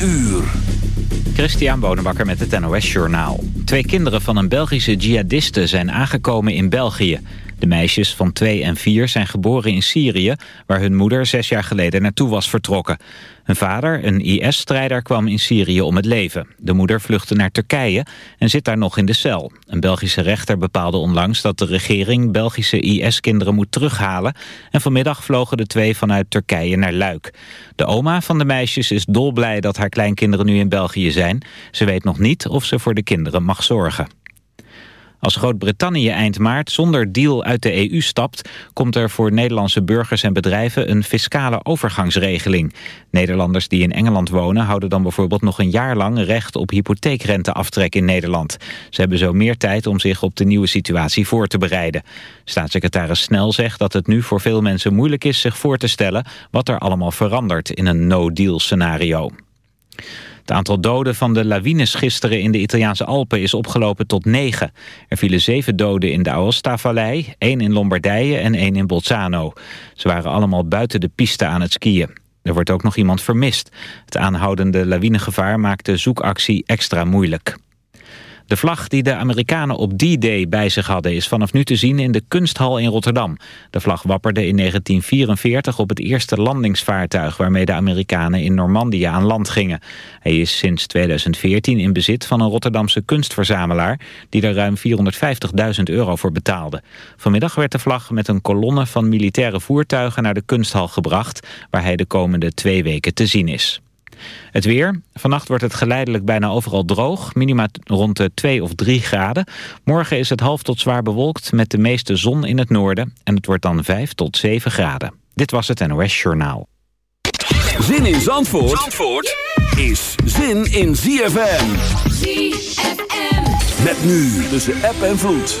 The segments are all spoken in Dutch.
uur. Christian Bonenbakker met het NOS Journaal. Twee kinderen van een Belgische jihadiste zijn aangekomen in België. De meisjes van 2 en 4 zijn geboren in Syrië... waar hun moeder zes jaar geleden naartoe was vertrokken. Hun vader, een IS-strijder, kwam in Syrië om het leven. De moeder vluchtte naar Turkije en zit daar nog in de cel. Een Belgische rechter bepaalde onlangs dat de regering... Belgische IS-kinderen moet terughalen... en vanmiddag vlogen de twee vanuit Turkije naar Luik. De oma van de meisjes is dolblij dat haar kleinkinderen nu in België zijn. Ze weet nog niet of ze voor de kinderen mag zorgen. Als Groot-Brittannië eind maart zonder deal uit de EU stapt... komt er voor Nederlandse burgers en bedrijven een fiscale overgangsregeling. Nederlanders die in Engeland wonen houden dan bijvoorbeeld nog een jaar lang... recht op hypotheekrenteaftrek in Nederland. Ze hebben zo meer tijd om zich op de nieuwe situatie voor te bereiden. Staatssecretaris Snel zegt dat het nu voor veel mensen moeilijk is zich voor te stellen... wat er allemaal verandert in een no-deal scenario. Het aantal doden van de lawines gisteren in de Italiaanse Alpen is opgelopen tot negen. Er vielen zeven doden in de Aosta-vallei, één in Lombardije en één in Bolzano. Ze waren allemaal buiten de piste aan het skiën. Er wordt ook nog iemand vermist. Het aanhoudende lawinegevaar maakt de zoekactie extra moeilijk. De vlag die de Amerikanen op D-Day bij zich hadden... is vanaf nu te zien in de Kunsthal in Rotterdam. De vlag wapperde in 1944 op het eerste landingsvaartuig... waarmee de Amerikanen in Normandië aan land gingen. Hij is sinds 2014 in bezit van een Rotterdamse kunstverzamelaar... die er ruim 450.000 euro voor betaalde. Vanmiddag werd de vlag met een kolonne van militaire voertuigen... naar de Kunsthal gebracht... waar hij de komende twee weken te zien is. Het weer. Vannacht wordt het geleidelijk bijna overal droog. Minima rond de 2 of 3 graden. Morgen is het half tot zwaar bewolkt met de meeste zon in het noorden. En het wordt dan 5 tot 7 graden. Dit was het NOS Journaal. Zin in Zandvoort, Zandvoort is zin in ZFM. ZFM. Met nu tussen app en vloed.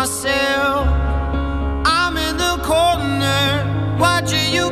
myself. I'm in the corner watching you.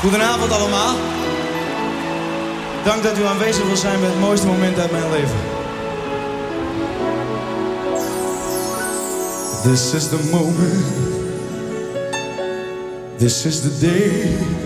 Goedenavond allemaal. Dank dat u aanwezig wil zijn bij het mooiste moment uit mijn leven. This is the moment. This is the day.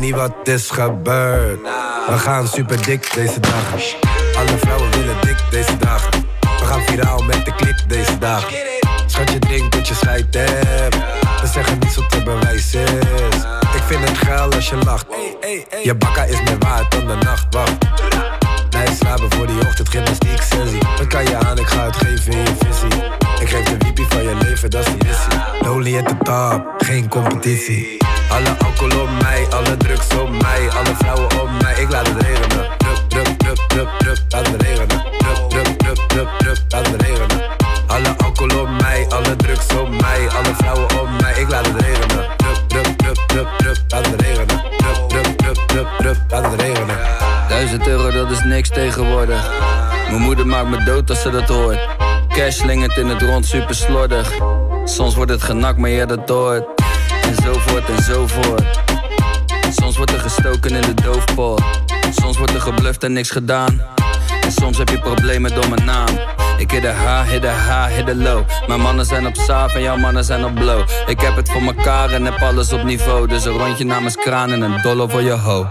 Weet niet wat is gebeurd. We gaan super dik deze dagen. Alle vrouwen willen dik deze dagen. We gaan viraal met de klik deze dagen. Schat je drinkt dat je scheid hebt. We zeggen niets wat te bewijs is. Ik vind het geil als je lacht. Je bakka is meer waard dan de nachtwacht. Nee, slapen voor die ochtend, gymnastiek sessie. Wat kan je aan, ik ga het geven in je visie. Ik geef de wiepie van je leven, dat is de missie. Lonely at the top, geen competitie. Alle alcohol op mij, alle drugs op mij, alle vrouwen op mij. Ik laat het regenen. Drup, drup, drup, drup, drup, laat het regenen. Drup, drup, drup, drup, drup, laat het regenen. Alle alcohol op mij, alle drugs op mij, alle vrouwen op mij. Ik laat het regenen. Drup, drup, drup, drup, drup, laat het regenen. Drup, drup, drup, drup, drup, laat het regenen. Duizend euro, dat is niks tegenwoordig. Mijn moeder maakt me dood als ze dat hoort. Cash slingert in het rond, super slordig. Soms wordt het genakt, maar je dat hoort. Zo voort en zo voort. Soms wordt er gestoken in de doofpot. Soms wordt er gebluft en niks gedaan. En soms heb je problemen door mijn naam. Ik hit de H, hit de H, hit de low. Mijn mannen zijn op saaf en jouw mannen zijn op blow. Ik heb het voor mekaar en heb alles op niveau. Dus een rondje namens kraan en een dollar voor je ho.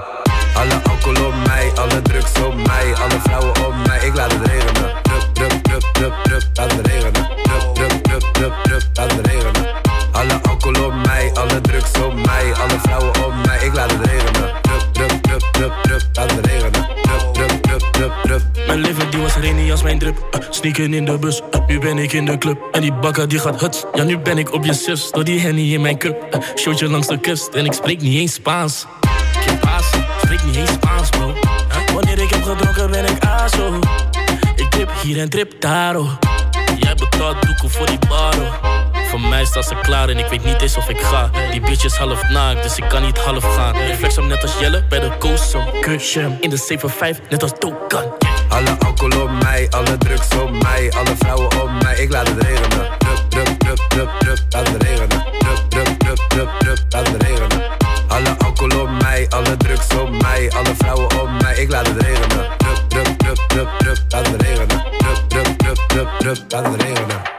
Alle alcohol op mij, alle drugs op mij, alle vrouwen op mij. Ik laat het regenen. Drup, drup, drup, drup, drup, laat het regenen. Drup, drup, drup, drup, het regenen. Alle alcohol op mij, alle drugs op mij, alle vrouwen op mij. Ik laat het regenen. Drup, drup, drup, drup, drup, laat het regenen. Drup, drup, drup, drup, drup. Mijn leven Reni als mijn drip, uh, sneaken in de bus. Uh, nu ben ik in de club en die bakker die gaat huts. Ja, nu ben ik op je zus, door die henny in mijn cup. Uh, showtje langs de kust en ik spreek niet eens Spaans. Que pasa, spreek niet eens Spaans, bro. Wanneer ik heb gedronken ben ik aso. Ik trip hier en trip daar, oh. Jij betaalt doeken voor die baro. Voor mij staat ze klaar en ik weet niet eens of ik ga. Die bitch is half naakt, dus ik kan niet half gaan. Ik flex hem net als Jelle bij de kusje hem in de 7-5, net als Dokan. Alle alcohol op mij, alle drugs op mij, alle vrouwen op mij. Ik laat het regenen. Drup, drup, drup, drup, drup, laat het regenen. Drup, drup, drup, drup, drup, laat. Alle alcohol op mij, alle drugs op mij, alle vrouwen op mij. Ik laat het regenen. Drup, drup, drup, drup, drup, laat het regenen. Drup, drup, drup, drup, drup, laat regenen.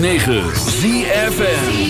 106.9 ZFN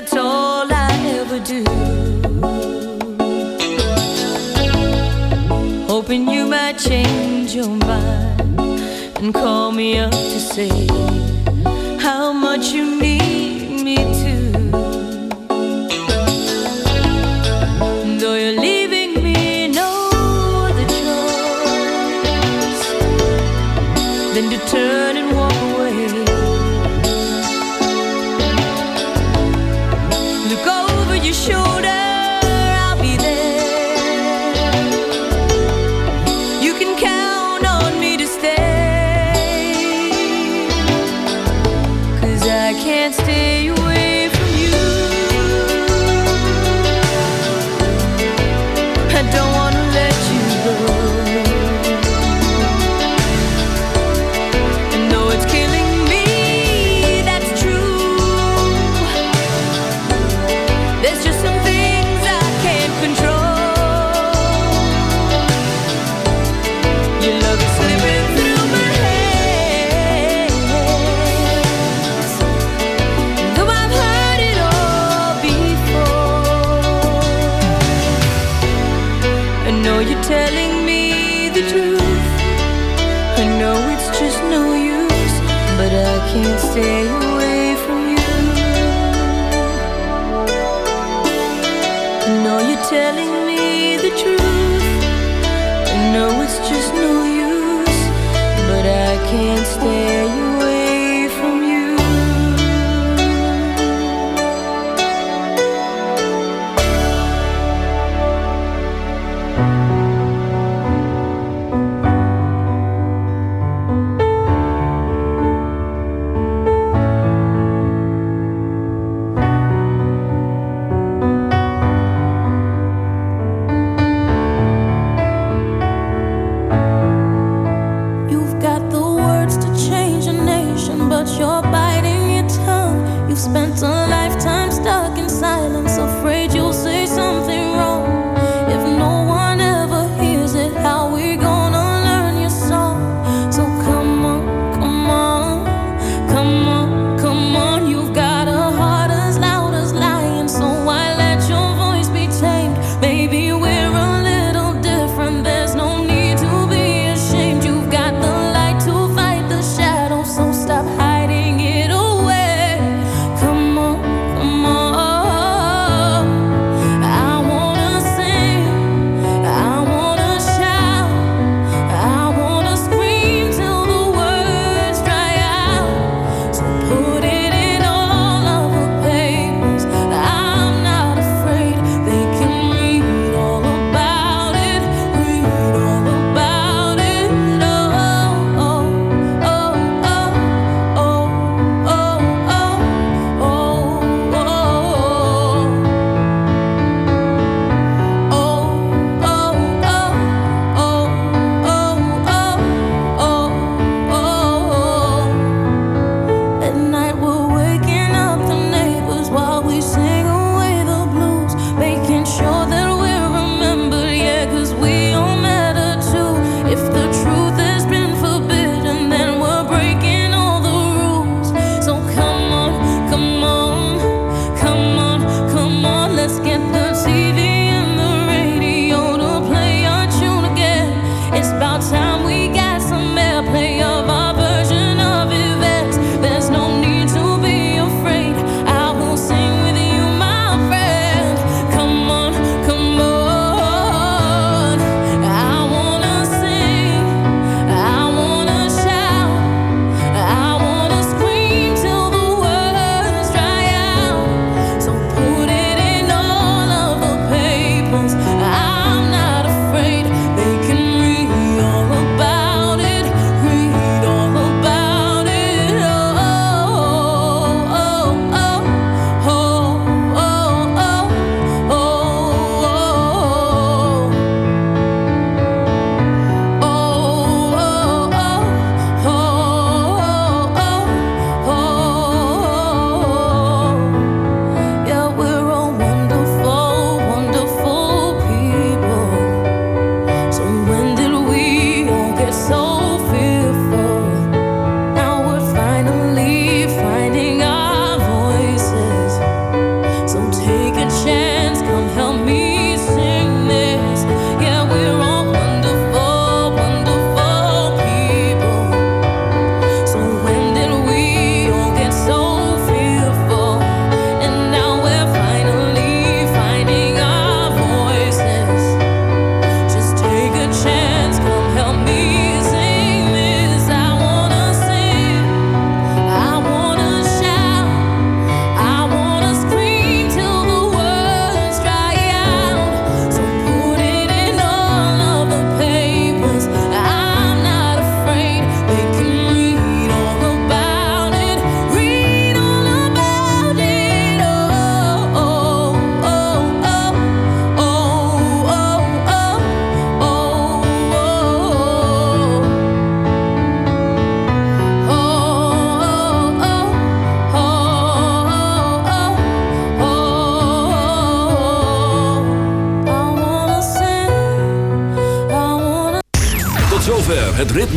that's all I ever do. Hoping you might change your mind and call me up to say.